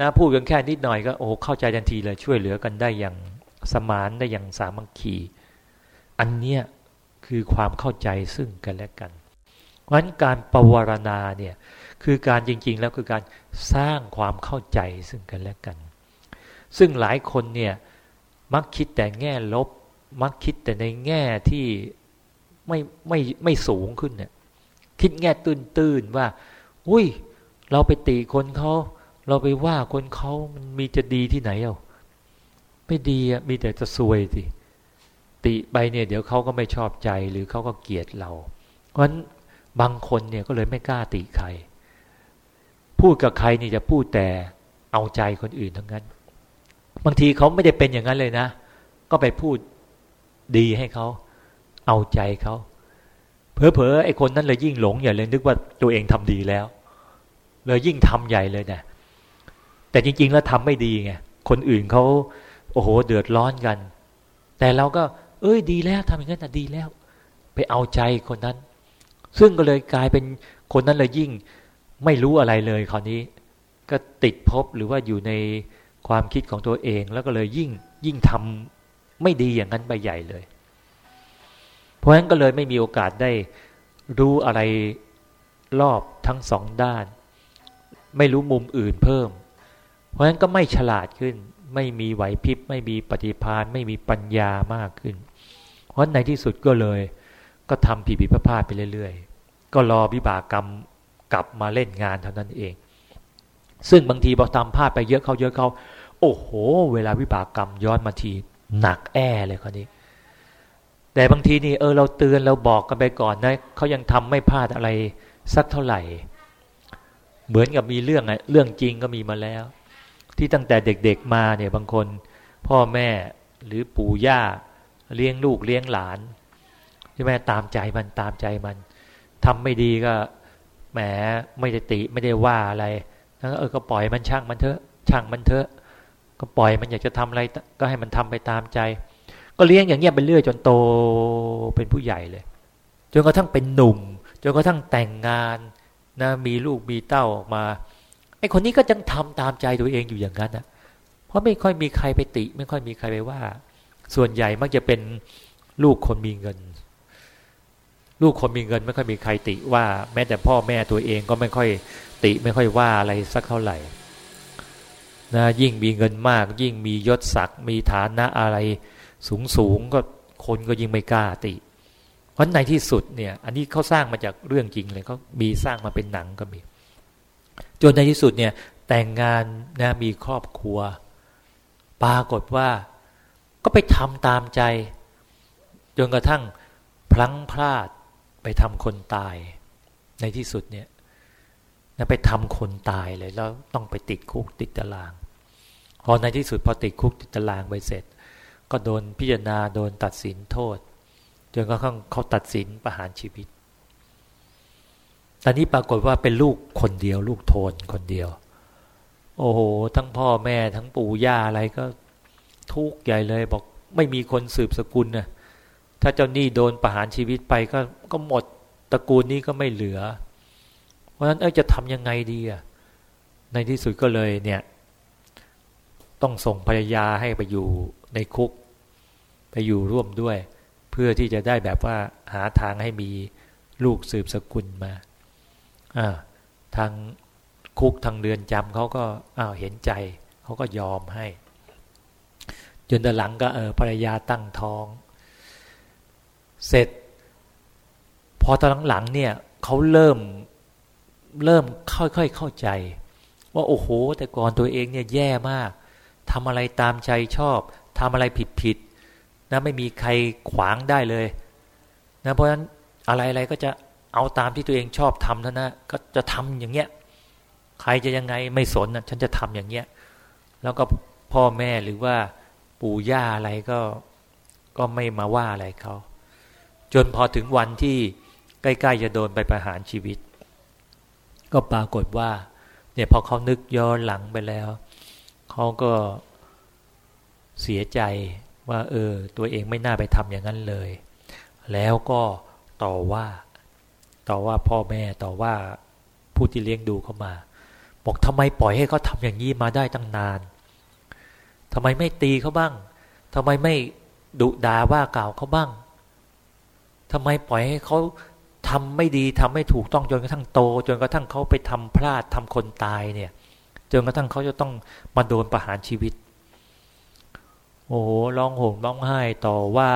นะพูดกันแค่นิดหน่อยก็โอ้เข้าใจทันทีเลยช่วยเหลือกันได้อย่างสมานได้อย่างสามัคคีอันเนี้ยคือความเข้าใจซึ่งกันและกันเพราะฉะนั้นการปวารณาเนี่ยคือการจริง ๆ แล้วคือการสร้างความเข้าใจซึ่งกันและกัน ซึ่งหลายคนเนี่ยมักคิดแต่แง่ลบ มักคิดแต่ในแง่ที่ไม่ไม่ไม่สูงขึ้นเนี่ยคิดแง่ตื้นๆว่า อุ้ย เราไปตีคนเขา เราไปว่าคนเขามันมีจะดีที่ไหนเอาไม่ดีอะมีแต่จะซวยสิติไปเนี่ย เดี๋ยวเขาก็ไม่ชอบใจหรือเขาก็เกลียดเรา เพราะฉะนั้นบางคนเนี่ยก็เลยไม่กล้าติใคร พูดกับใครนี่จะพูดแต่เอาใจคนอื่นทั้งนั้น บางทีเขาไม่ได้เป็นอย่างนั้นเลยนะ ก็ไปพูดดีให้เขาเอาใจเขาเพอเพอไอ้คนนั้นเลยยิ่งหลงใหญ่เลยนึกว่าตัวเองทำดีแล้ว เลยยิ่งทำใหญ่เลยเนะ แต่จริง ๆ แล้วทำไม่ดีไงคนอื่นเขาโอ้โห เดือดร้อนกัน แต่เราก็ เอ้ยดีแล้วทำอย่างนั้นนะดีแล้ว ไปเอาใจคนนั้น ซึ่งก็เลยกลายเป็นคนนั้นเลยยิ่งไม่รู้อะไรเลยคราวนี้ ก็ติดพบหรือว่าอยู่ในความคิดของตัวเอง แล้วก็เลยยิ่งยิ่งทำไม่ดีอย่างนั้นไปใหญ่เลย เพราะฉะนั้นก็เลยไม่มีโอกาสได้รู้อะไรรอบทั้งสองด้าน ไม่รู้มุมอื่นเพิ่ม เพราะฉะนั้นก็ไม่ฉลาดขึ้น ไม่มีไหวพริบ ไม่มีปฏิภาณไม่มีปัญญามากขึ้น เพราะในที่สุดก็เลย ก็ทำผิดผิดพลาดไปเรื่อย ๆ ก็รอวิบากกรรมกลับมาเล่นงานเท่านั้นเอง ซึ่งบางทีพอทำพลาดไปเยอะเขาเยอะเขาโอ้โห เวลาวิบากกรรมย้อนมาทีหนักแอ่เลยคนนี้ แต่บางทีนี่เออเราเตือนเราบอกกันไปก่อนนะเขายังทำไม่พลาดอะไรสักเท่าไหร่ เหมือนกับมีเรื่องเรื่องจริงก็มีมาแล้ว ที่ตั้งแต่เด็กๆมาเนี่ยบางคน พ่อแม่หรือปู่ย่าเลี้ยงลูกเลี้ยงหลานใช่ไหมตามใจมันตามใจมันทำไม่ดีก็แหมไม่ได้ติไม่ได้ว่าอะไรแล้วเออก็ปล่อยมันช่างมันเถอะช่างมันเถอะ ก็ปล่อยมันอยากจะทำอะไรก็ให้มันทำไปตามใจ ก็เลี้ยงอย่างเงี้ยไปเรื่อยจนโตเป็นผู้ใหญ่เลย จนกระทั่งเป็นหนุ่มจนกระทั่งแต่งงานนะมีลูกมีเต้าออกมา ไอ้คนนี้ก็จังทำตามใจตัวเองอยู่อย่างนั้นนะเพราะไม่ค่อยมีใครไปติ ไม่ค่อยมีใครไปว่า ส่วนใหญ่มักจะเป็นลูกคนมีเงิน ลูกคนมีเงิน ไม่ค่อยมีใครติว่า แม้แต่พ่อแม่ตัวเองก็ไม่ค่อยติ ไม่ค่อยว่าอะไรสักเท่าไหร่นะยิ่งมีเงินมาก ยิ่งมียศศักดิ์มีฐานะอะไรสูงสูงก็คนก็ยิ่งไม่กล้าติ เพราะในที่สุดเนี่ย อันนี้เขาสร้างมาจากเรื่องจริงเลยเขามีสร้างมาเป็นหนังก็มี จนในที่สุดเนี่ยแต่งงานนะมีครอบครัว ปรากฏว่า ก็ไปทำตามใจ จนกระทั่งพลั้งพลาดไปทำคนตาย ในที่สุดเนี่ยนะไปทำคนตายเลยแล้วต้องไปติดคุกติดตาราง พอในที่สุดพอติดคุกติดตารางไปเสร็จ ก็โดนพิจารณาโดนตัดสินโทษ จนกระทั่งเขาตัดสินประหารชีวิต ตอนนี้ปรากฏว่าเป็นลูกคนเดียว ลูกโทนคนเดียว โอ้โห ทั้งพ่อแม่ทั้งปู่ย่าอะไรก็ทุกข์ใหญ่เลย บอกไม่มีคนสืบสกุลนะถ้าเจ้าหนี้โดนประหารชีวิตไปก็ก็หมดตระกูลนี้ก็ไม่เหลือ เพราะฉะนั้นเออจะทำยังไงดีอะในที่สุดก็เลยเนี่ย ต้องส่งภรรยาให้ไปอยู่ในคุก ไปอยู่ร่วมด้วย เพื่อที่จะได้แบบว่าหาทางให้มีลูกสืบสกุลมา ทางคุกทางเรือนจำเขาก็อ้าวเห็นใจเขาก็ยอมให้ จนแต่หลังก็เออภรรยาตั้งท้อง เสร็จ พอตอนหลังเนี่ยเขาเริ่มเริ่มค่อยๆเข้าใจ ว่าโอ้โห แต่ก่อนตัวเองเนี่ยแย่มากทำอะไรตามใจชอบทำอะไรผิดๆนะไม่มีใครขวางได้เลยนะเพราะฉะนั้นอะไรๆก็จะ เอาตามที่ตัวเองชอบทำเท่านะก็จะทำอย่างเงี้ย ใครจะยังไงไม่สนนะฉันจะทำอย่างเงี้ย แล้วก็พ่อแม่หรือว่าปู่ย่าอะไรก็ก็ไม่มาว่าอะไรเขาจนพอถึงวันที่ใกล้ๆจะโดนไปประหารชีวิต ก็ปรากฏว่าเนี่ยพอเขานึกย้อนหลังไปแล้วเขาก็เสียใจว่า เออ ตัวเองไม่น่าไปทำอย่างนั้นเลย แล้วก็ต่อว่า ต่อว่าพ่อแม่ต่อว่าผู้ที่เลี้ยงดูเขามา บอกทำไมปล่อยให้เขาทำอย่างนี้มาได้ตั้งนานทำไมไม่ตีเขาบ้างทำไมไม่ดุด่าว่ากล่าวเขาบ้างทำไมปล่อยให้เขาทำไม่ดีทำไม่ถูกต้องจนกระทั่งโต จนกระทั่งเขาไปทำพลาดทำคนตายเนี่ย จนกระทั่งเขาจะต้องมาโดนประหารชีวิต โอ้โหร้องโห่มร้องไห้ต่อว่า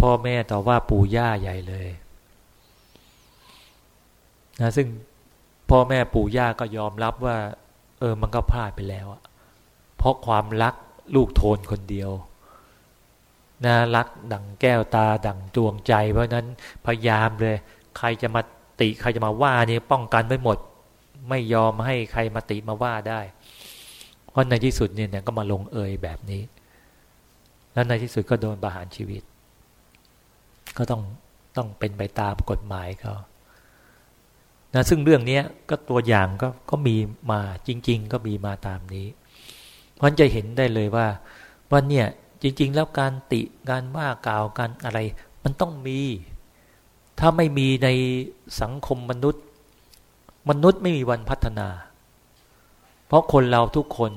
พ่อแม่ต่อว่าปู่ย่าใหญ่เลย นะซึ่งพ่อแม่ปู่ย่าก็ยอมรับว่า เออมันก็พลาดไปแล้วอะเพราะความรักลูกโทนคนเดียวนะรักดังแก้วตาดังดวงใจ เพราะนั้นพยายามเลย ใครจะมาติใครจะมาว่านี่ป้องกันไว้หมด ไม่ยอมให้ใครมาติมาว่าได้ เพราะในที่สุดเนี่ยก็มาลงเอยแบบนี้ แล้วในที่สุดก็โดนประหารชีวิต ก็ต้องต้องเป็นไปตามกฎหมายเขา นะซึ่งเรื่องนี้ก็ตัวอย่างก็ก็มีมาจริง ๆ ก็มีมาตามนี้ เพราะจะเห็นได้เลยว่าว่าเนี่ยจริง ๆ แล้วการติการว่ากล่าวกันอะไร มันต้องมี ถ้าไม่มีในสังคมมนุษย์ มนุษย์ไม่มีวันพัฒนา เพราะคนเราทุกคน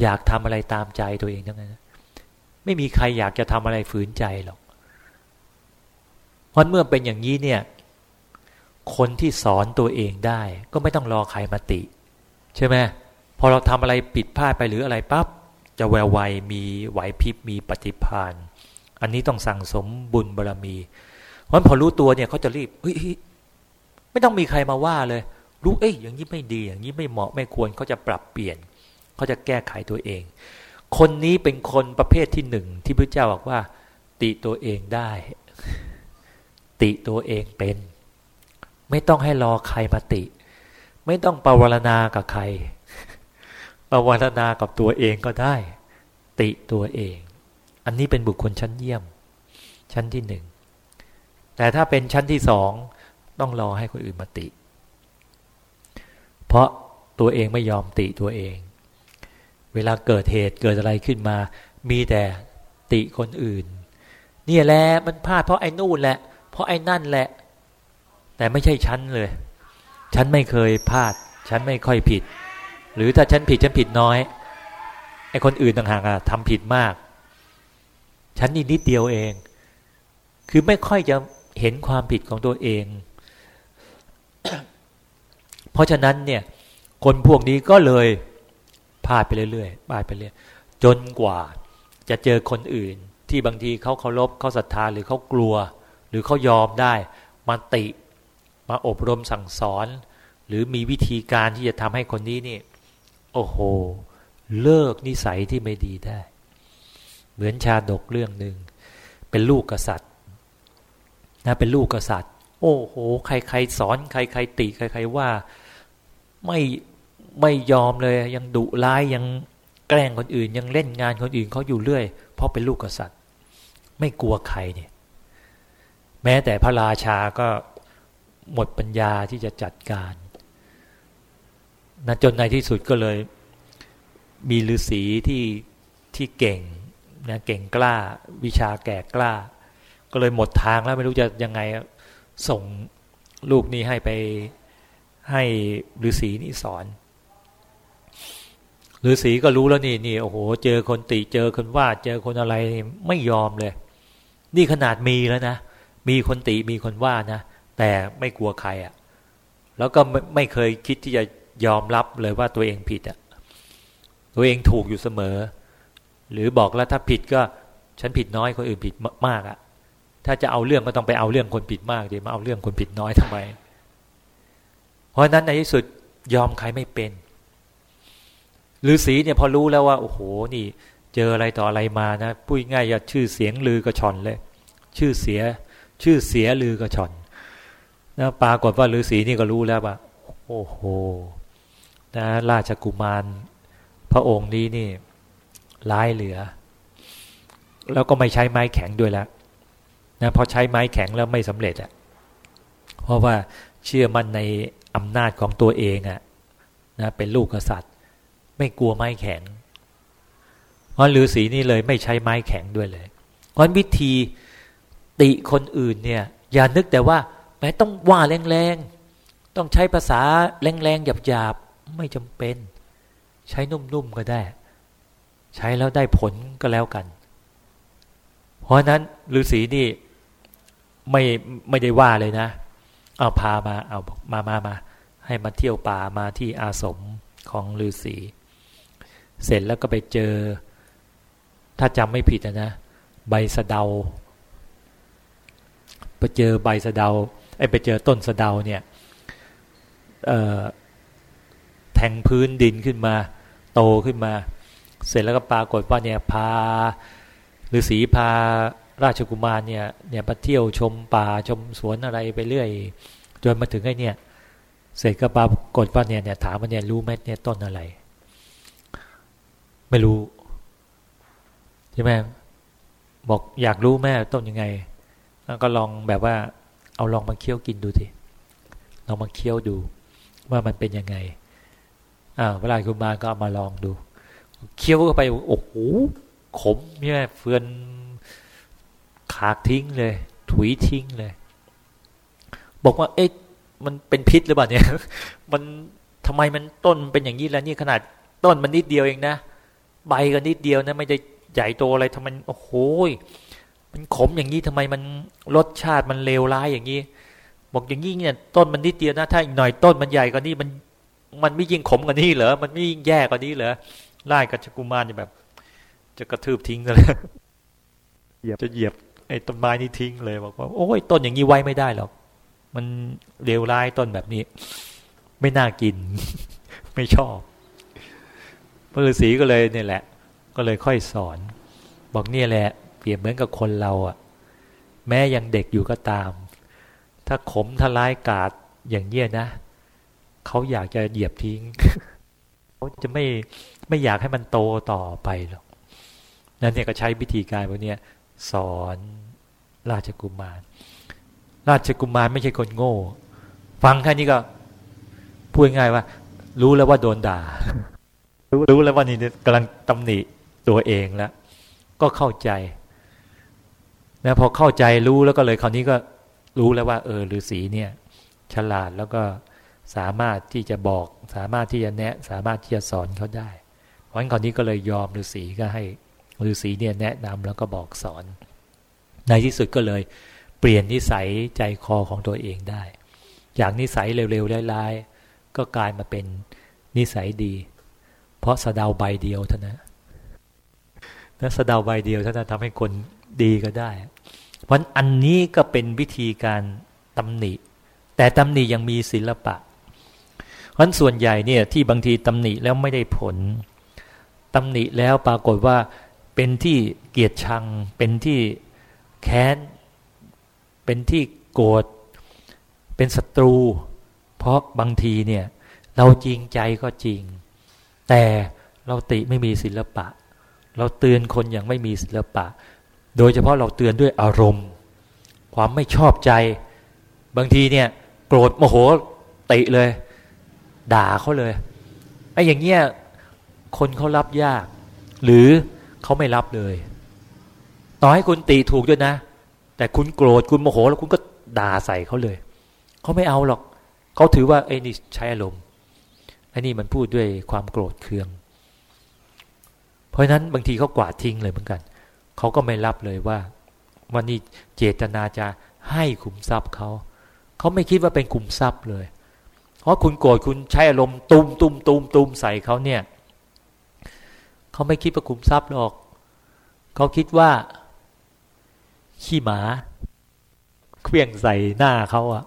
อยากทำอะไรตามใจตัวเองทั้งนั้นไม่มีใครอยากจะทำอะไรฝืนใจหรอกเพราะเมื่อเป็นอย่างนี้เนี่ย คนที่สอนตัวเองได้ ก็ไม่ต้องรอใครมาติ ใช่ไหมพอเราทำอะไรผิดพลาดไปหรืออะไรปับ๊บจะแวววัยมีไหวพริบมีปฏิพานอันนี้ต้องสั่งสมบุญบารรมี เพราะพอรู้ตัวเนี่ยเขาจะรีบเฮ้ยไม่ต้องมีใครมาว่าเลย รู้เอ้ยอย่างนี้ไม่ดี อย่างนี้ไม่เหมาะไม่ควรเขาจะปรับเปลี่ยนเขาจะแก้ไขตัวเอง คนนี้เป็นคนประเภทที่หนึ่งที่พระเจ้าบอกว่า ติตัวเองได้ ติตัวเองเป็น ไม่ต้องให้รอใครมาติ ไม่ต้องปรารณากับใครภาวรนากับตัวเองก็ได้ ติตัวเอง อันนี้เป็นบุคคลชั้นเยี่ยม ชั้นที่หนึ่งแต่ถ้าเป็นชั้นที่สองต้องรอให้คนอื่นมาติ เพราะตัวเองไม่ยอมติตัวเอง เวลาเกิดเหตุเกิดอะไรขึ้นมา มีแต่ติคนอื่น เนี่ยแหละมันพลาดเพราะไอ้นู่นแหละ เพราะไอ้นั่นแหละ แต่ไม่ใช่ฉันเลย ฉันไม่เคยพลาด ฉันไม่ค่อยผิด หรือถ้าฉันผิดฉันผิดน้อยไอ้คนอื่นต่างหากอะทำผิดมาก ฉันนี่นิดเดียวเอง คือไม่ค่อยจะเห็นความผิดของตัวเอง เพราะฉะนั้นเนี่ย คนพวกนี้ก็เลยพลาดไปเรื่อยๆพลาดไปเรื่อยจนกว่าจะเจอคนอื่น ที่บางทีเขาเคารพเขาศรัทธาหรือเขากลัว หรือเขายอมได้มาติ มาอบรมสั่งสอน หรือมีวิธีการที่จะทำให้คนนี้นี่ โอ้โห เลิกนิสัยที่ไม่ดีได้ เหมือนชาดกเรื่องหนึ่งเป็นลูกกษัตริย์นะเป็นลูกกษัตริย์ โอ้โห ใครๆสอน ใครๆติใครๆว่าไม่ไม่ยอมเลยยังดุร้ายยังแกล้งคนอื่น ยังเล่นงานคนอื่นเขาอยู่เรื่อย เพราะเป็นลูกกษัตริย์ ไม่กลัวใครเนี่ย แม้แต่พระราชาก็ หมดปัญญาที่จะจัดการนะจนในที่สุดก็เลย มีฤาษีที่ที่เก่งนะเก่งกล้า วิชาแก่กล้า ก็เลยหมดทางแล้วไม่รู้จะยังไงส่งลูกนี้ให้ไปให้ฤาษีนี่สอนฤาษีก็รู้แล้วนี่นี่โอ้โห เจอคนติเจอคนว่าเจอคนอะไรไม่ยอมเลย นี่ขนาดมีแล้วนะ มีคนติมีคนว่านะ แต่ไม่กลัวใครอะ่ะ แล้วก็ไม่ไม่เคยคิดที่จะยอมรับเลยว่าตัวเองผิดอะตัวเองถูกอยู่เสมอ หรือบอกแล้วถ้าผิดก็ฉันผิดน้อยคนอื่นผิดมากอะถ้าจะเอาเรื่องก็ต้องไปเอาเรื่องคนผิดมากดีมาเอาเรื่องคนผิดน้อยทำไม เพราะนั้นในที่สุดยอมใครไม่เป็นฤาษีเนี่ยพอรู้แล้วว่า โอ้โหนี่เจออะไรต่ออะไรมานะพูดง่ายอย่าชื่อเสียงลือกระชอนเลย ชื่อเสีย ชื่อเสียลือกระชอน นะปรากฏว่าฤาษีนี่ก็รู้แล้วว่าโอ้โหนะราชกุมารพระองค์นี้นี่ร้ายเหลือ แล้วก็ไม่ใช้ไม้แข็งด้วยแล้วนะพอใช้ไม้แข็งแล้วไม่สำเร็จอะ่ะเพราะว่าเชื่อมั่นในอำนาจของตัวเองอะ่ะนะเป็นลูกกษัตริย์ ไม่กลัวไม้แข็งเพราะฤาษีนี่เลยไม่ใช้ไม้แข็งด้วยเลยเพราะวิธีติคนอื่นเนี่ย อย่านึกแต่ว่า ม้ต้องว่าแรงๆ ต้องใช้ภาษาแรงๆหยาบๆ ไม่จำเป็น ใช้นุ่มๆก็ได้ ใช้แล้วได้ผลก็แล้วกัน เพราะนั้นฤาษีนี่ไม่ไม่ได้ว่าเลยนะ เอาพามาเอามามามาให้มาเที่ยวป่ามาที่อาสมของฤาษีเสร็จแล้วก็ไปเจอ ถ้าจำไม่ผิดนะ ใบสะเดา ไปเจอใบสะเดา ไอ้ไปเจอต้นสะเดาเนี่ยแทงพื้นดินขึ้นมา โตขึ้นมา เสร็จแล้วก็ปรากฏว่าเนี่ยพาฤาษีพาราชกุมารเนี่ยเนี่ยไปเที่ยวชมป่าชมสวนอะไรไปเรื่อย จนมาถึงไอ้เนี่ยเสร็จก็ปรากฏว่าเนี่ยเนี่ยถามมันเนี่ยรู้ไหมเนี่ยต้นอะไร ไม่รู้ใช่ไหมบอกอยากรู้แม่ต้นยังไงแล้วก็ลองแบบว่า เอาลองมาเคี้ยวกินดูสิลองมาเคี้ยวดูว่ามันเป็นยังไงอ่าเวลาคุณมาก็เอามาลองดู เคี้ยวเข้าไปโอ้โหขมเนี่ยเฟือนขากทิ้งเลย ถุยทิ้งเลย บอกว่า เอ๊ะมันเป็นพิษหรือเปล่าเนี่ย มันทำไมมันต้นเป็นอย่างนี้แล้วนี่ขนาดต้นมันนิดเดียวเองนะใบก็นิดเดียวนะ ไม่ได้ใหญ่โตอะไรทำไมโอ้โห มันขมอย่างนี้ทำไมมันรสชาติมันเลวร้ายอย่างนี้ บอกอย่างนี้เนี่ยต้นมันนิดเดียวนะถ้าอีกหน่อยต้นมันใหญ่กว่านี้มัน มันไม่ยิ่งขมกว่านี้เหรอมันไม่ยิ่งแย่กว่านี้เหรอไล่กับจกุมารจะแบบ จะกระทืบทิ้งเลยจะเหยียบไอ้ต้นไม้นี่ทิ้งเลยบอกว่าโอ้ยต้นอย่างนี้ไว้ไม่ได้หรอกมันเลวร้ายต้นแบบนี้ ไม่น่ากิน ไม่ชอบพระฤาษีก็เลยเนี่ยแหละ ก็เลยค่อยสอน บอกเนี่ยแหละ เปรียบเหมือนกับคนเราอะแม้ยังเด็กอยู่ก็ตาม ถ้าขมทลายกาดอย่างเงี้ยนะเขาอยากจะเหยียบทิ้งเขาจะไม่ไม่อยากให้มันโตต่อไปหรอกนั่นเนี่ยก็ใช้วิธีการพวกนี้สอนราชกุมาร ราชกุมารไม่ใช่คนโง่ ฟังแค่นี้ก็พูดง่ายว่า รู้แล้วว่าโดนด่า รู้แล้วว่านี่กำลังตำหนิตัวเองแล้วก็เข้าใจ นะพอเข้าใจรู้แล้วก็เลยคราวนี้ก็รู้แล้วว่า เออฤาษีเนี่ย ฉลาดแล้วก็สามารถที่จะบอก สามารถที่จะแนะ สามารถที่จะสอนเขาได้ เพราะฉะนั้นคราวนี้ก็เลยยอมฤาษีก็ให้ฤาษีเนี่ยแนะนำแล้วก็บอกสอน ในที่สุดก็เลยเปลี่ยนนิสัยใจคอของตัวเองได้ จากนิสัยเร็วๆร้ายๆก็กลายมาเป็นนิสัยดี เพราะสะดาวใบเดียวเท่านั้นนะสะดาวใบเดียวเท่านั้นทำให้คนดีก็ได้ เพราะอันนี้ก็เป็นวิธีการตำหนิ แต่ตำหนิยังมีศิลปะ เพราะส่วนใหญ่เนี่ยที่บางทีตำหนิแล้วไม่ได้ผลตำหนิแล้วปรากฏว่าเป็นที่เกียดชัง เป็นที่แค้น เป็นที่โกรธเป็นศัตรู เพราะบางทีเนี่ยเราจริงใจก็จริง แต่เราติไม่มีศิลปะ เราเตือนคนอย่างไม่มีศิลปะ โดยเฉพาะเราเตือนด้วยอารมณ์ ความไม่ชอบใจ บางทีเนี่ยโกรธโมโหติเลย ด่าเขาเลยไอ้อย่างเงี้ยคนเขารับยาก หรือเขาไม่รับเลย ต่อให้คุณตีถูกด้วยนะ แต่คุณโกรธคุณโมโห แล้วคุณก็ด่าใส่เขาเลยเขาไม่เอาหรอกเขาถือว่าไอ้นี่ใช้อารมณ์ไอ้นี่มันพูดด้วยความโกรธเคือง เพราะนั้นบางทีเขากวาดทิ้งเลยเหมือนกัน เขาก็ไม่รับเลยว่าวันนี้เจตนาจะให้ขุมทรัพย์เขา เขาไม่คิดว่าเป็นขุมทรัพย์เลย เพราะคุณโกรธคุณใช้อารมณ์ตุ้มตุ้มตุ้มตุ้มใส่เขาเนี่ย เขาไม่คิดประคุมทรัพย์หรอก เขาคิดว่า ขี้หมาเคลี้ยงใส่หน้าเขาอะ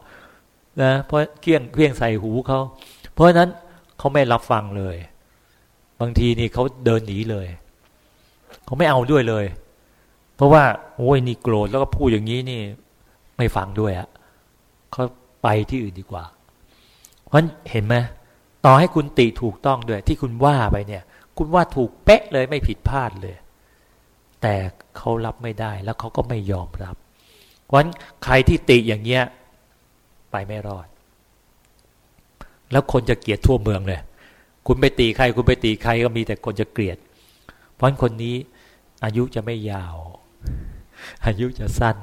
นะเพราะเคลี้ยงเคลี้ยงใส่หูเขา เพราะนั้นเขาไม่รับฟังเลย บางทีนี่เขาเดินหนีเลย เขาไม่เอาด้วยเลย เพราะว่า โอ้ยนี่โกรธแล้วก็พูดอย่างนี้นี่ ไม่ฟังด้วยอะเขาไปที่อื่นดีกว่า เพราะเห็นไหมต่อให้คุณติถูกต้องด้วย ที่คุณว่าไปเนี่ย คุณว่าถูกเป๊ะเลยไม่ผิดพลาดเลย แต่เขารับไม่ได้แล้วเขาก็ไม่ยอมรับเพราะนั้นใครที่ติอย่างเงี้ย ไปไม่รอด แล้วคนจะเกลียดทั่วเมืองเลย คุณไปตีใคร คุณไปตีใครก็มีแต่คนจะเกลียด เพราะฉะนั้นคนนี้อายุจะไม่ยาว อายุจะสั้น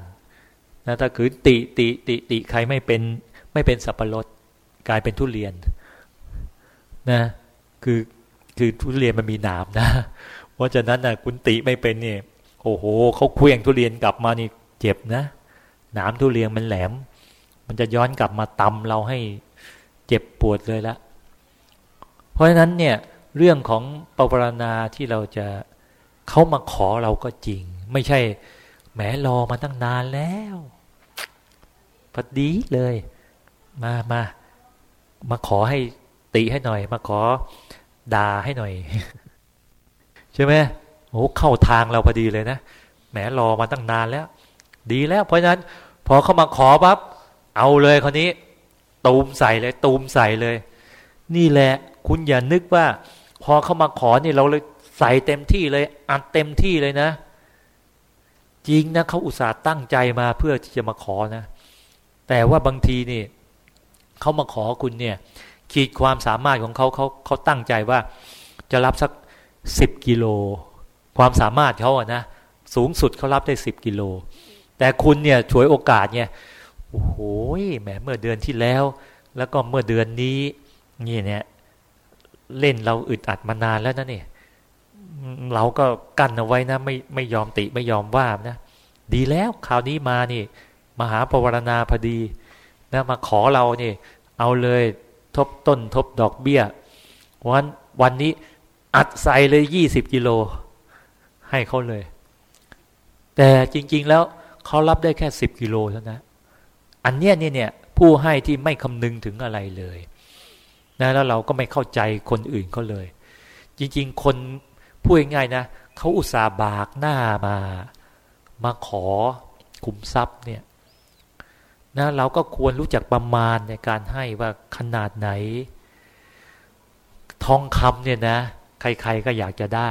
นะถ้าคือติติติติใครไม่เป็นไม่เป็นสับปะรดกลายเป็นทุเรียนนะคือคือทุเรียนมันมีหนามนะ เพราะฉะนั้นนะคุณติไม่เป็นเนี่ยโอ้โหเขาเคลื่องทุเรียนกลับมานี่เจ็บนะหนามทุเรียนมันแหลม มันจะย้อนกลับมาตำเราให้เจ็บปวดเลยละเพราะฉะนั้นเนี่ยเรื่องของปวารณาที่เราจะเขามาขอเราก็จริง ไม่ใช่ แหมรอมาตั้งนานแล้วพอดีเลย มามามาขอให้ติให้หน่อย มาขอด่าให้หน่อย ใช่ไหมโอ้เข้าทางเราพอดีเลยนะแหมรอมาตั้งนานแล้ว ดีแล้ว เพราะฉะนั้น พอเขามาขอปั๊บเอาเลยคนนี้ ตูมใส่เลย ตูมใส่เลย นี่แหละ คุณอย่านึกว่า พอเขามาขอนี่เราเลยใส่เต็มที่เลย อัดเต็มที่เลยนะ จริงนะเขาอุตส่าห์ตั้งใจมาเพื่อที่จะมาขอนะ แต่ว่าบางทีนี่เขามาขอคุณเนี่ย ขีดความสามารถของเขาเขาเขาตั้งใจว่า จะรับสักสิบกิโล ความสามารถเขาอะนะสูงสุดเขารับได้สิบกิโล แต่คุณเนี่ยช่วยโอกาสเนี่ยโอ้โหแหมเมื่อเดือนที่แล้ว แล้วก็เมื่อเดือนนี้นี่เนี่ยเล่นเราอึดอัดมานานแล้วนะเนี่ย เราก็กั้นเอาไว้นะไม่ไม่ยอมติไม่ยอมว่านะดีแล้วคราวนี้มานี่มาหาปวารณาพอดีนะมาขอเรานี่ เอาเลยทบต้นทบดอกเบี้ย วันวันนี้อัดใส่เลยยี่สิบกิโล ให้เขาเลย แต่จริง ๆ แล้วเขารับได้แค่สิบกิโลเท่านั้นอันเนี้ยเนี่ยผู้ให้ที่ไม่คำนึงถึงอะไรเลยนะแล้วเราก็ไม่เข้าใจคนอื่นเขาเลย จริง ๆ คน พูดง่ายๆนะเขาอุตส่าห์บากหน้ามา มาขอคุมทรัพย์เนี่ยนะเราก็ควรรู้จักประมาณในการให้ว่าขนาดไหน ทองคำเนี่ยนะ ใครๆก็อยากจะได้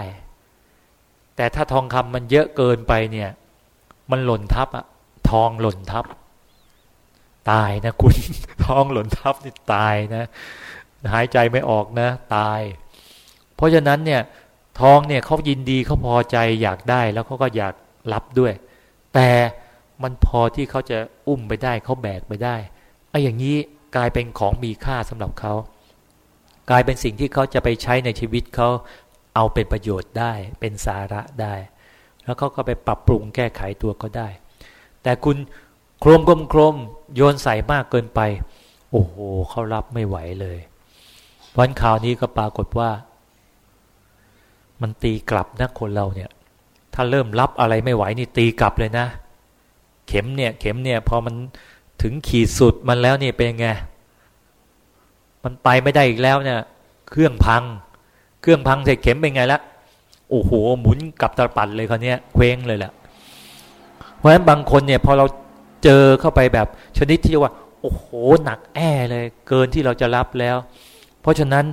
แต่ถ้าทองคำมันเยอะเกินไปเนี่ย มันหล่นทับอะทองหล่นทับ ตายนะคุณ ทองหล่นทับนี่ตายนะ หายใจไม่ออกนะ ตาย เพราะฉะนั้นเนี่ย ทองเนี่ยเขายินดีเขาพอใจอยากได้แล้วเขาก็อยากรับด้วย แต่มันพอที่เขาจะอุ้มไปได้เขาแบกไปได้ไอ้อย่างนี้กลายเป็นของมีค่าสำหรับเขากลายเป็นสิ่งที่เขาจะไปใช้ในชีวิตเขาเอาเป็นประโยชน์ได้ เป็นสาระได้ แล้วเขาก็ไปปรับปรุงแก้ไขตัวก็ได้ แต่คุณโครมกลมโครมโยนใส่มากเกินไป โอ้โหเขารับไม่ไหวเลยวันข่าวนี้ก็ปรากฏว่า มันตีกลับนะคนเราเนี่ย ถ้าเริ่มรับอะไรไม่ไหวนี่ตีกลับเลยนะ เข็มเนี่ย เข็มเนี่ย พอมันถึงขีดสุดมันแล้วเนี่ยเป็นไง มันไปไม่ได้อีกแล้วเนี่ย เครื่องพัง เครื่องพังเสร็จเข็มเป็นไงละโอ้โหหมุนกลับตะปัดเลยคนนี้เคว้งเลยแหละเพราะฉะนั้นบางคนเนี่ย พอเราเจอเข้าไปแบบชนิดที่ว่า โอ้โหหนักแอ่เลย เกินที่เราจะรับแล้ว เพราะฉะนั้น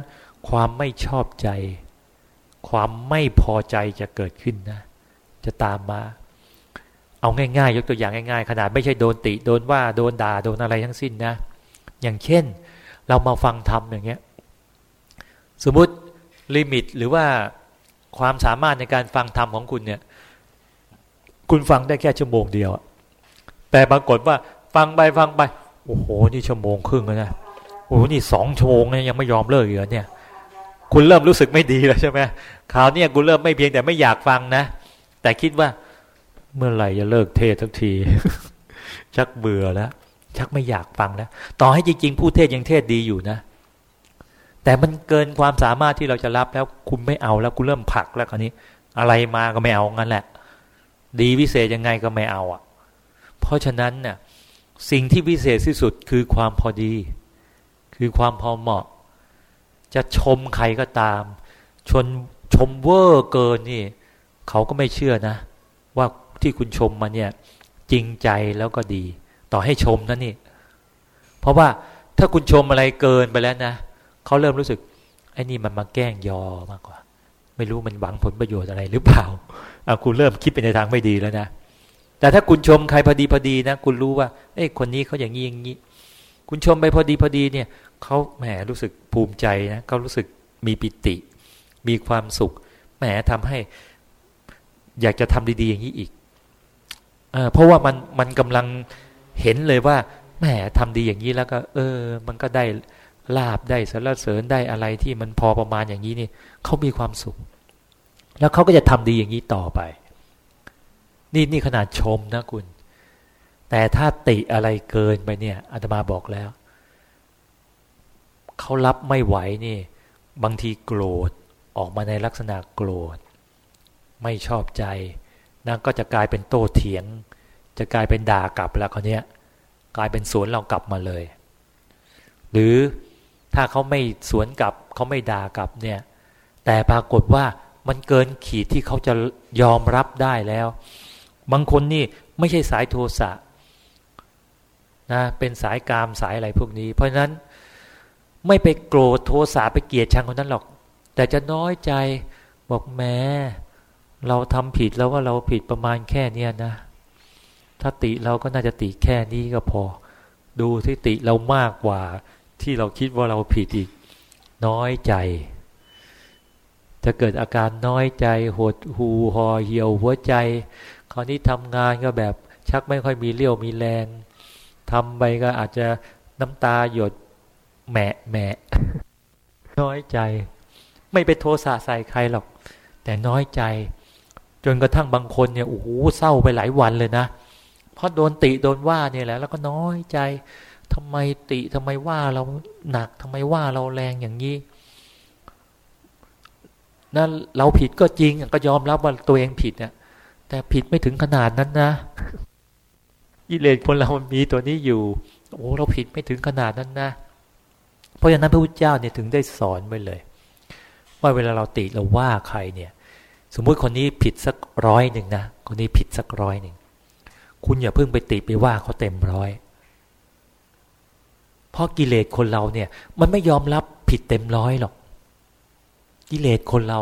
ความไม่ชอบใจ ความไม่พอใจจะเกิดขึ้นนะ จะตามมา เอาง่ายๆ ยกตัวอย่างง่ายๆ ขนาดไม่ใช่โดนติโดนว่าโดนด่าโดนอะไรทั้งสิ้นนะ อย่างเช่น เรามาฟังธรรมอย่างเงี้ย สมมติลิมิตหรือว่าความสามารถในการฟังธรรมของคุณเนี่ย คุณฟังได้แค่ชั่วโมงเดียวแต่ปรากฏว่าฟังไปฟังไป โอ้โห นี่ชั่วโมงครึ่งแล้วนะโอ้โหนี่สองชั่วโมงเนี่ยยังไม่ยอมเลิกเหรอเนี่ย คุณเริ่มรู้สึกไม่ดีแล้วใช่ไหมคราวนี้คุณเริ่มไม่เพียงแต่ไม่อยากฟังนะ แต่คิดว่า เมื่อไหร่จะเลิกเทศทักที ชักเบื่อแล้ว ชักไม่อยากฟังแล้ว ต่อให้จริง ๆ ผู้เทศยังเทศดีอยู่นะ แต่มันเกินความสามารถที่เราจะรับแล้ว คุณไม่เอาแล้วคุณเริ่มผักแล้วคราวนี้ อะไรมาก็ไม่เอางั้นแหละ ดีวิเศษยังไงก็ไม่เอาอะ เพราะฉะนั้นเนี่ยสิ่งที่วิเศษที่สุดคือความพอดี คือความพอเหมาะ จะชมใครก็ตาม ชนชมเวอร์เกินนี่ เขาก็ไม่เชื่อนะ ว่าที่คุณชมมาเนี่ย จริงใจแล้วก็ดี ต่อให้ชมนะนี่ เพราะว่าถ้าคุณชมอะไรเกินไปแล้วนะเขาเริ่มรู้สึกไอ้นี่มันมาแกล้งยอมากกว่า ไม่รู้มันหวังผลประโยชน์อะไรหรือเปล่าอาคุณเริ่มคิดไปในทางไม่ดีแล้วนะแต่ถ้าคุณชมใครพอดีพอดีนะ คุณรู้ว่า เอ้คนนี้เขาอย่างนี้อย่างนี้ คุณชมไปพอดีพอดีเนี่ยเขาแหมรู้สึกภูมิใจนะเขารู้สึกมีปิติ มีความสุขแหมทำให้ อยากจะทำดี ๆ อย่างนี้อีกเอเพราะว่ามันมันกำลังเห็นเลยว่าแหมทำดีอย่างนี้แล้วก็ เออ มันก็ได้ลาบได้สรรเสริญได้อะไรที่มันพอประมาณอย่างนี้นี่เขามีความสุข แล้วเขาก็จะทำดีอย่างนี้ต่อไป นี่นี่ขนาดชมนะคุณ แต่ถ้าติอะไรเกินไปเนี่ยอาตมาบอกแล้ว เขารับไม่ไหวนี่ บางทีโกรธออกมาในลักษณะโกรธ ไม่ชอบใจนั่นก็จะกลายเป็นโต้เถียง จะกลายเป็นด่ากลับแล้วเขาเนี้ยกลายเป็นสวนเรากลับมาเลย หรือถ้าเขาไม่สวนกลับเขาไม่ด่ากลับเนี่ย แต่ปรากฏว่ามันเกินขีดที่เขาจะยอมรับได้แล้ว บางคนนี่ไม่ใช่สายโทสะ นะเป็นสายกามสายอะไรพวกนี้ เพราะฉะนั้นไม่ไปโกรธโทสะไปเกลียดชังคนนั้นหรอก แต่จะน้อยใจบอกแม้เราทำผิดแล้วว่าเราผิดประมาณแค่เนี้ยนะถ้าติเราก็น่าจะติแค่นี้ก็พอ ดูที่ติเรามากกว่าที่เราคิดว่าเราผิดอีก น้อยใจ จะเกิดอาการน้อยใจ หดหูหอเหี่ยวหัวใจ คราวนี้ทำงานก็แบบชักไม่ค่อยมีเลี้ยวมีแรง ทำไปก็อาจจะน้ำตาหยดแหมะแหมะน้อยใจ ไม่ไปโทสะใส่ใครหรอก แต่น้อยใจ จนกระทั่งบางคนเนี่ยโอ้โหเศร้าไปหลายวันเลยนะเพราะโดนติโดนว่าเนี่ยแหละแล้วก็น้อยใจทำไมติทำไมว่าเราหนักทำไมว่าเราแรงอย่างนี้นั่นเราผิดก็จริงก็ยอมรับว่าตัวเองผิดเนี่ยแต่ผิดไม่ถึงขนาดนั้นนะ อิเลสคนเรามันมีตัวนี้อยู่โอ้เราผิดไม่ถึงขนาดนั้นนะ เพราะฉะนั้นพระพุทธเจ้าเนี่ยถึงได้สอนไว้เลย ว่าเวลาเราติเราว่าใครเนี่ย สมมุติคนนี้ผิดสักร้อยหนึ่งนะคนนี้ผิดสักร้อยหนึ่งคุณอย่าเพิ่งไปติไปว่าเขาเต็มร้อยเพราะกิเลสคนเราเนี่ย มันไม่ยอมรับผิดเต็มร้อยหรอก กิเลสคนเรา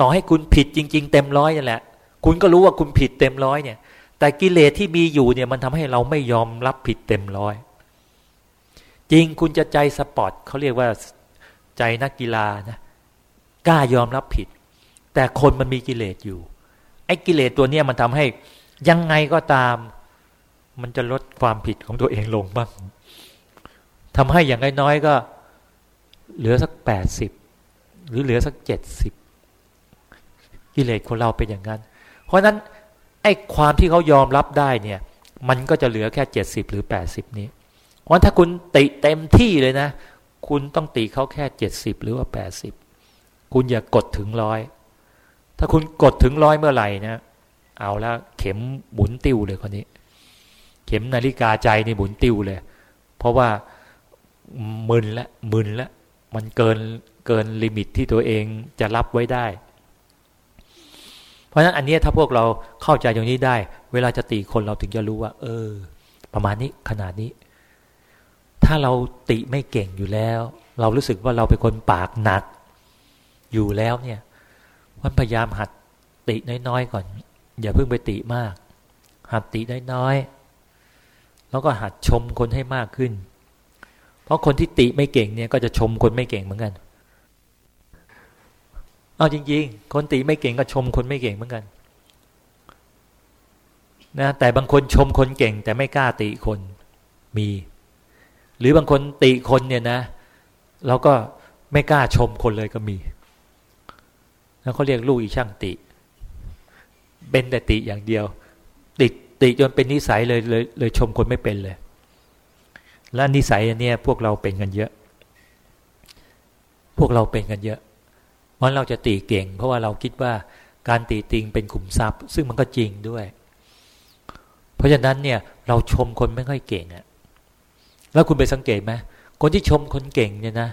ต่อให้คุณผิดจริง ๆ เต็มร้อยนั่แหละ คุณก็รู้ว่าคุณผิดเต็มร้อยเนี่ย แต่กิเลสที่มีอยู่เนี่ยมันทำให้เราไม่ยอมรับผิดเต็มร้อย จริงคุณจะใจสปอร์ตเขาเรียกว่าใจนักกีฬานะกล้ายอมรับผิด แต่คนมันมีกิเลสอยู่ ไอ้กิเลสตัวเนี้ยมันทำให้ยังไงก็ตาม มันจะลดความผิดของตัวเองลงบ้างทำให้อย่างน้อยๆก็ เหลือสักแปดสิบหรือเหลือสักเจ็ดสิบกิเลสคนเราเป็นอย่างนั้น เพราะนั้น ไอ้ความที่เขายอมรับได้เนี่ย มันก็จะเหลือแค่เจ็ดสิบหรือแปดสิบนี้เพราะถ้าคุณติเต็มที่เลยนะ คุณต้องตีเขาแค่เจ็ดสิบหรือว่าแปดสิบคุณอย่ากดถึงร้อยถ้าคุณกดถึงร้อยเมื่อไหร่นะเอาแล้วเข็มหมุนติ้วเลยคนนี้ เข็มนาฬิกาใจนี่หมุนติ้วเลย เพราะว่ามึนละมึนละมันเกินเกินลิมิตที่ตัวเองจะรับไว้ได้ เพราะฉะนั้นอันนี้ถ้าพวกเราเข้าใจตรงนี้ได้ เวลาจะตีคนเราถึงจะรู้ว่า เออ ประมาณนี้ขนาดนี้ ถ้าเราติไม่เก่งอยู่แล้ว เรารู้สึกว่าเราเป็นคนปากหนัก อยู่แล้วเนี่ยวันพยายามหัดติน้อยๆก่อน อย่าเพิ่งไปติมาก หัดติน้อยๆแล้วก็หัดชมคนให้มากขึ้น เพราะคนที่ติไม่เก่งเนี่ยก็จะชมคนไม่เก่งเหมือนกัน เอาจริง ๆ คนติไม่เก่งก็ชมคนไม่เก่งเหมือนกันนะแต่บางคนชมคนเก่ง แต่ไม่กล้าติคนมี หรือบางคนติคนเนี่ยนะเราก็ไม่กล้าชมคนเลยก็มีแล้วเขาเรียกลูกอีช่างติ เป็นแต่ติอย่างเดียว ติดติจนเป็นนิสัยเลยเลยเลยชมคนไม่เป็นเลย และนิสัยอันนี้พวกเราเป็นกันเยอะ พวกเราเป็นกันเยอะ ราะเราจะตีเก่ง เพราะว่าเราคิดว่าการตีติงเป็นขุมทรัพย์ ซึ่งมันก็จริงด้วย เพราะฉะนั้นเนี่ยเราชมคนไม่ค่อยเก่งอะแล้วคุณไปสังเกตไหมคนที่ชมคนเก่งเนี่ยนะ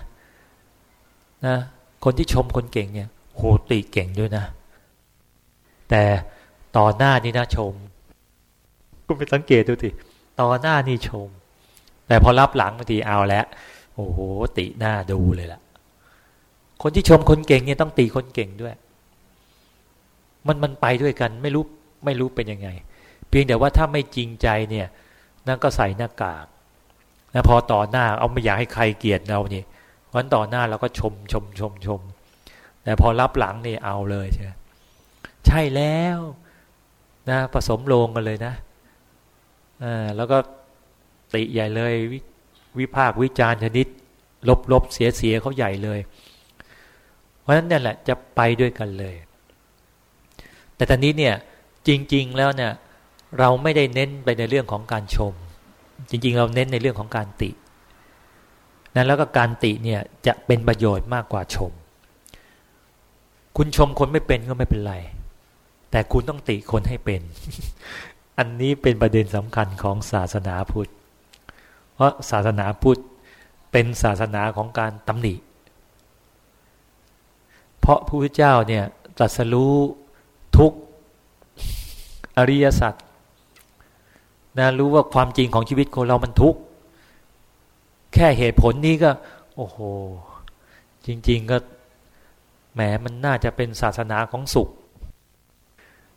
นะคนที่ชมคนเก่งเนี่ยโหติเก่งด้วยนะ แต่ต่อหน้านี่นะชม คุณไปสังเกตดูสิต่อหน้านี่ชม แต่พอรับหลังบางทีเอาแล้วโอ้โหติหน้าดูเลยล่ะ คนที่ชมคนเก่งเนี่ยต้องตีคนเก่งด้วย มันมันไปด้วยกัน ไม่รู้ไม่รู้เป็นยังไง เพียงแต่ว่าถ้าไม่จริงใจเนี่ยนั่นก็ใส่หน้ากากนะพอต่อหน้าเอาไม่อยากให้ใครเกลียดเราเนี่ยวันต่อหน้าเราก็ชมชมชมชม แต่พอรับหลังนี่เอาเลยใช่ใช่แล้วนะผสมโลงกันเลยนะอ่าแล้วก็ติใหญ่เลยวิวพากวิจารณ์ชนิด ลบลบเสียเสียเขาใหญ่เลย ราะฉะนั้นเนี่ยแหละจะไปด้วยกันเลย แต่ตอนนี้เนี่ยจริง ๆแล้วเนี่ยเราไม่ได้เน้นไปในเรื่องของการชม จริง ๆ เราเน้นในเรื่องของการตินั้นแล้วก็การติเนี่ยจะเป็นประโยชน์มากกว่าชม คุณชมคนไม่เป็นก็ไม่เป็นไร แต่คุณต้องติคนให้เป็น อันนี้เป็นประเด็นสำคัญของศาสนาพุทธ เพราะศาสนาพุทธเป็นศาสนาของการตำหนิ ราะพระพุทธเจ้าเนี่ยตรัสรู้ทุกอริยสัจนะรู้ว่าความจริงของชีวิตคนเรามันทุกข์แค่เหตุผลนี้ก็ โอ้โห จริง ๆก็แหมมันน่าจะเป็นศาสนาของสุข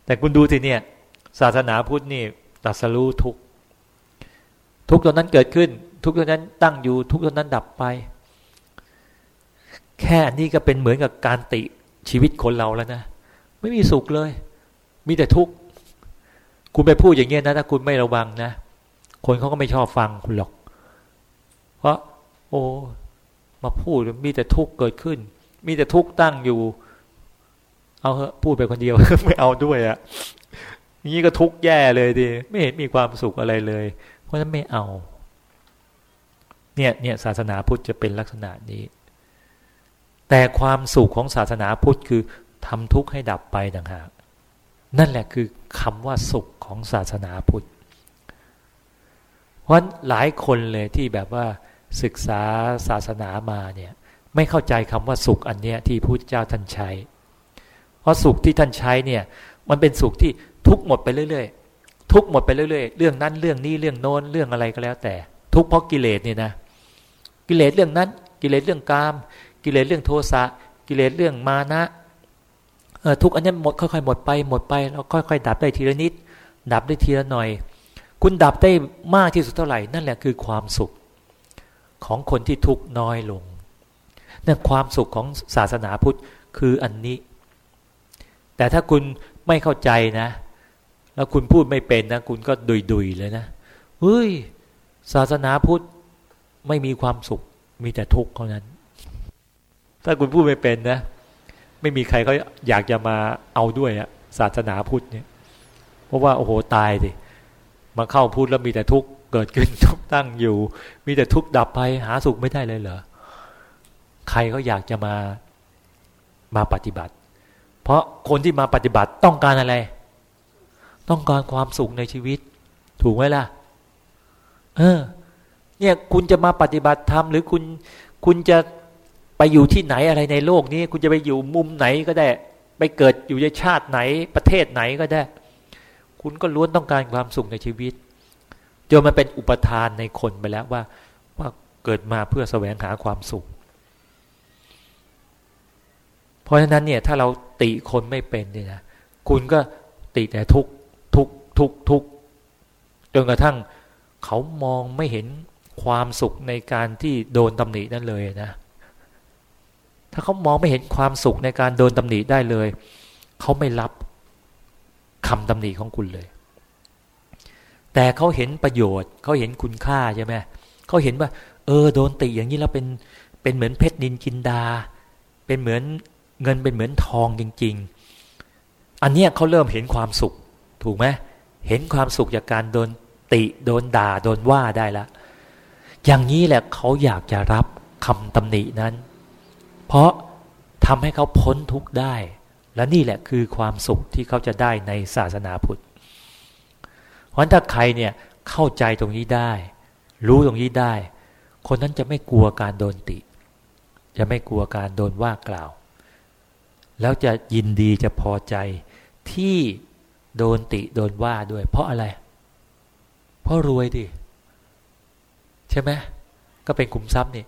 แต่คุณดูสิเนี่ย ศาสนาพุทธนี่ตรัสรู้ทุกทุกตอนนั้นเกิดขึ้น ทุกตอนนั้นตั้งอยู่ ทุกตอนนั้นดับไป แค่นี้ก็เป็นเหมือนกับการติชีวิตคนเราแล้วนะ ไม่มีสุขเลย มีแต่ทุกข์ คุณไปพูดอย่างเงี้ยนะถ้าคุณไม่ระวังนะ คนเขาก็ไม่ชอบฟังคุณหรอก เพราะ โอ้มาพูดมีแต่ทุกข์เกิดขึ้น มีแต่ทุกข์ตั้งอยู่ เอาเหอะพูดไปคนเดียว ไม่เอาด้วยอะ่ะนี้ก็ทุกข์แย่เลยดิไม่เห็นมีความสุขอะไรเลย เพราะฉะนั้นไม่เอา เนี่ยเนี่ยศาสนาพุทธจะเป็นลักษณะนี้ แต่ความสุขของศาสนาพุทธคือทำทุกข์ให้ดับไปต่างหากนั่นแหละคือคำว่าสุขของศาสนาพุทธ เพราะหลายคนเลยที่แบบว่าศึกษาศาสนามาเนี่ยไม่เข้าใจคำว่าสุขอันเนี้ยที่พุทธเจ้าท่านใช้ เพราะสุขที่ท่านใช้เนี่ยมันเป็นสุขที่ทุกหมดไปเรื่อยๆ ทุกหมดไปเรื่อยๆ เรื่องนั้นเรื่องนี้เรื่องโน้นเรื่องอะไรก็แล้วแต่ ทุกเพราะกิเลสเนี่ยนะ กิเลสเรื่องนั้น กิเลสเรื่องกาม กิเลสเรื่องโทสะกิเลสเรื่องมานะเออทุกอันนี้หมดค่อยๆหมดไปหมดไปแล้วค่อยๆดับได้ทีละนิด ดับได้ทีละหน่อย คุณดับได้มากที่สุดเท่าไหร่นั่นแหละคือความสุขของคนที่ทุกข์น้อยลงนั่นความสุขของศาสนาพุทธคืออันนี้ แต่ถ้าคุณไม่เข้าใจนะ แล้วคุณพูดไม่เป็นนะ คุณก็ดุยๆเลยนะเฮ้ย ศาสนาพุทธไม่มีความสุขมีแต่ทุกข์เท่านั้น ถ้าคุณพูดไม่เป็นนะ ไม่มีใครเขาอยากจะมาเอาด้วยอะศาสนาพุทธเนี่ย เพราะว่าโอ้โหตายดิมาเข้าพุทธแล้วมีแต่ทุกข์เกิดขึ้นทุกตั้งอยู่ มีแต่ทุกข์ดับไปหาสุขไม่ได้เลยเหรอใครเขาอยากจะมามาปฏิบัติ เพราะคนที่มาปฏิบัติต้องการอะไร ต้องการความสุขในชีวิต ถูกไหมล่ะ เออ เนี่ยคุณจะมาปฏิบัติธรรมหรือคุณคุณจะ ไปอยู่ที่ไหนอะไรในโลกนี้ คุณจะไปอยู่มุมไหนก็ได้ ไปเกิดอยู่ในชาติไหนประเทศไหนก็ได้ คุณก็ล้วนต้องการความสุขในชีวิตจนมันเป็นอุปทานในคนไปแล้วว่าว่าเกิดมาเพื่อแสวงหาความสุข เพราะฉะนั้นเนี่ยถ้าเราติคนไม่เป็นเนี่ยนะคุณก็ติแต่ทุกทุกทุกทุกจนกระทั่งเขามองไม่เห็นความสุขในการที่โดนตำหนินั่นเลยนะ ถ้าเขามองไม่เห็นความสุขในการโดนตำหนิได้เลย เขาไม่รับคำตำหนิของคุณเลย แต่เขาเห็นประโยชน์ เขาเห็นคุณค่าใช่ไหมเขาเห็นว่า เออ โดนติอย่างนี้แล้วเป็นเป็นเหมือนเพชรนินจินดา เป็นเหมือนเงินเป็นเหมือนทองจริง ๆ อันเนี้ยเขาเริ่มเห็นความสุข ถูกไหมเห็นความสุขจากการโดนติโดนด่าโดนว่าได้ละ อย่างนี้แหละเขาอยากจะรับคำตำหนินั้น เพราะทำให้เขาพ้นทุกข์ได้ และนี่แหละคือความสุขที่เขาจะได้ในศาสนาพุทธเพราะถ้าใครเนี่ยเข้าใจตรงนี้ได้ รู้ตรงนี้ได้ คนนั้นจะไม่กลัวการโดนติ จะไม่กลัวการโดนว่ากล่าว แล้วจะยินดีจะพอใจที่โดนติโดนว่าด้วย เพราะอะไร เพราะรวยดิ ใช่ไหมก็เป็นคุมทรัพย์นี่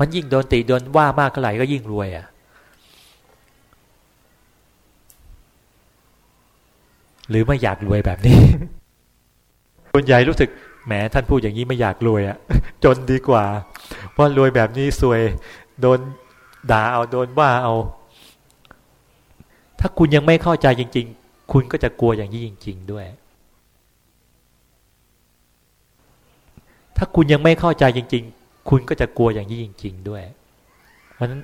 มันยิ่งโดนติโดนว่ามากเท่าไหร่ก็ยิ่งรวยอะ่ะหรือไม่อยากรวยแบบนี้คนใหญ่รู้สึกแหมท่านพูดอย่างนี้ไม่อยากรวยอะจนดีกว่า เพราะรวยแบบนี้สวย โดนด่าเอาโดนว่าเอา ถ้าคุณยังไม่เข้าใจจริง ๆ คุณก็จะกลัวอย่างนี้จริง ๆ ด้วย ถ้าคุณยังไม่เข้าใจจริง ๆ คุณก็จะกลัวอย่างนี้จริง ๆ ด้วย เพราะฉะนั้น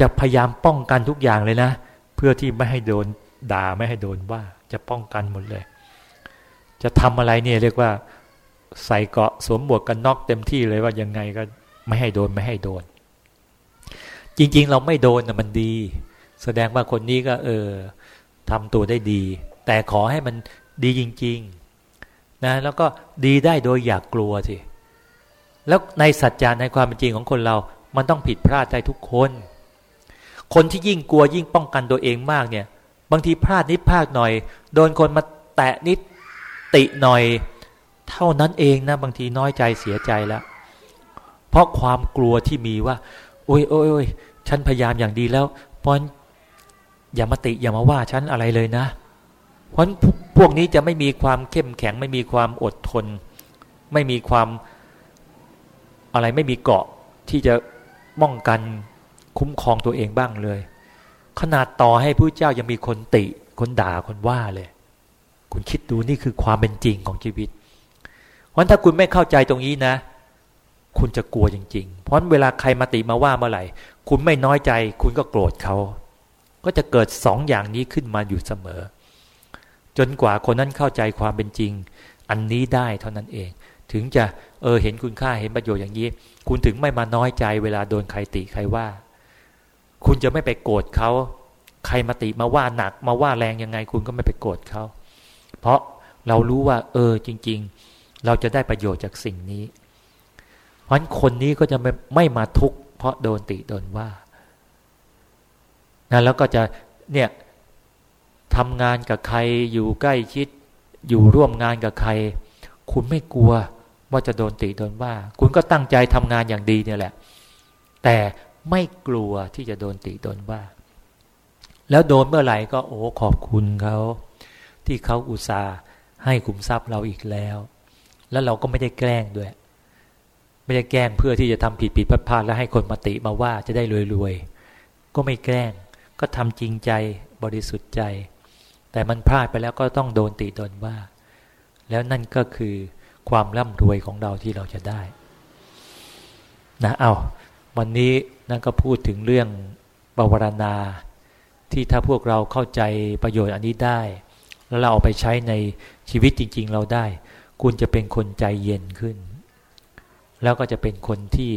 จะพยายามป้องกันทุกอย่างเลยนะ เพื่อที่ไม่ให้โดนด่าไม่ให้โดนว่า จะป้องกันหมดเลย จะทำอะไรเนี่ยเรียกว่า ใส่เกาะสวมบวกกันน็อกเต็มที่เลยว่ายังไงก็ไม่ให้โดนไม่ให้โดน จริง ๆ เราไม่โดนนะมันดี แสดงว่าคนนี้ก็ เออทำตัวได้ดี แต่ขอให้มันดีจริง ๆ นะ แล้วก็ดีได้โดยอยากกลัวสิ แล้วในสัจจาในความเป็นจริงของคนเรา มันต้องผิดพลาดได้ทุกคน คนที่ยิ่งกลัวยิ่งป้องกันตัวเองมากเนี่ย บางทีพลาดนิดพลาดหน่อย โดนคนมาแตะนิดติหน่อย เท่านั้นเองนะบางทีน้อยใจเสียใจแล้ว เพราะความกลัวที่มีว่า โอ้ยโอ้ยโอ้ยฉันพยายามอย่างดีแล้วเพราะอย่ามาติอย่ามาว่าฉันอะไรเลยนะ เพราะพวกนี้จะไม่มีความเข้มแข็ง ไม่มีความอดทน ไม่มีความ อะไรไม่มีเกาะที่จะป้องกันคุ้มครองตัวเองบ้างเลย ขนาดต่อให้ผู้เจ้ายังมีคนติ คนด่าคนว่าเลย คุณคิดดูนี่คือความเป็นจริงของชีวิตเพราะถ้าคุณไม่เข้าใจตรงนี้นะ คุณจะกลัวจริง ๆ เพราะเวลาใครมาติมาว่าเมื่อไหร่ คุณไม่น้อยใจ คุณก็โกรธเขา ก็จะเกิดสองอย่างนี้ขึ้นมาอยู่เสมอ จนกว่าคนนั้นเข้าใจความเป็นจริง อันนี้ได้เท่านั้นเอง ถึงจะเออเห็นคุณค่าเห็นประโยชน์อย่างนี้ คุณถึงไม่มาน้อยใจเวลาโดนใครติใครว่า คุณจะไม่ไปโกรธเขาใครมาติมาว่าหนักมาว่าแรงยังไง คุณก็ไม่ไปโกรธเขาเพราะเรารู้ว่า เออจริง ๆ เราจะได้ประโยชน์จากสิ่งนี้ เพราะฉะนั้นคนนี้ก็จะไม่ไม่มาทุกข์เพราะโดนติโดนว่านะแล้วก็จะเนี่ยทำงานกับใครอยู่ใกล้ชิด อยู่ร่วมงานกับใคร คุณไม่กลัว ว่าจะโดนติโดนว่า คุณก็ตั้งใจทำงานอย่างดีเนี่ยแหละ แต่ไม่กลัวที่จะโดนติโดนว่า แล้วโดนเมื่อไหร่ก็โอ้ขอบคุณเขาที่เขาอุตส่าห์ให้คุมทรัพย์เราอีกแล้ว แล้วเราก็ไม่ได้แกล้งด้วย ไม่ได้แกล้งเพื่อที่จะทำผิดผิดพลาดแล้วให้คนมาติมาว่าจะได้รวยๆก็ไม่แกล้ง ก็ทำจริงใจบริสุทธิ์ใจ แต่มันพลาดไปแล้วก็ต้องโดนติโดนว่า แล้วนั่นก็คือ ความร่ำรวยของเราที่เราจะได้นะเอาวันนี้นั่นก็พูดถึงเรื่องบวรณา ที่ถ้าพวกเราเข้าใจประโยชน์อันนี้ได้ แล้วเราเอาไปใช้ในชีวิตจริง ๆ เราได้ คุณจะเป็นคนใจเย็นขึ้น แล้วก็จะเป็นคนที่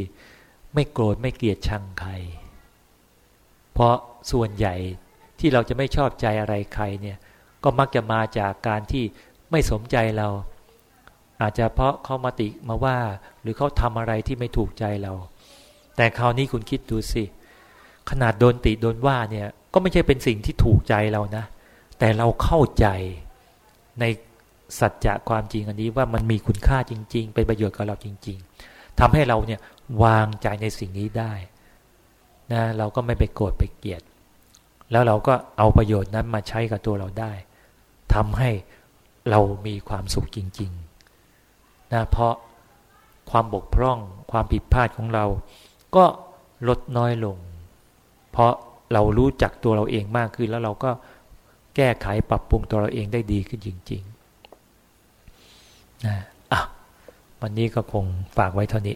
ไม่โกรธไม่เกลียดชังใคร เพราะส่วนใหญ่ที่เราจะไม่ชอบใจอะไรใครเนี่ย ก็มักจะมาจากการที่ไม่สมใจเรา อาจจะเพราะเขามาติมาว่า หรือเขาทำอะไรที่ไม่ถูกใจเรา แต่คราวนี้คุณคิดดูสิ ขนาดโดนติโดนว่าเนี่ย ก็ไม่ใช่เป็นสิ่งที่ถูกใจเรานะ แต่เราเข้าใจในสัจจะความจริงอันนี้ว่ามันมีคุณค่าจริง ๆ เป็นประโยชน์กับเราจริง ๆทำให้เราเนี่ยวางใจในสิ่งนี้ได้นะเราก็ไม่ไปโกรธไปเกลียด แล้วเราก็เอาประโยชน์นั้นมาใช้กับตัวเราได้ทำให้เรามีความสุขจริง ๆ นะเพราะความบกพร่องความผิดพลาดของเรา ก็ลดน้อยลง เพราะเรารู้จักตัวเราเองมากขึ้น แล้วเราก็แก้ไขปรับปรุงตัวเราเองได้ดีขึ้นจริงๆนะอะวันนี้ก็คงฝากไว้เท่านี้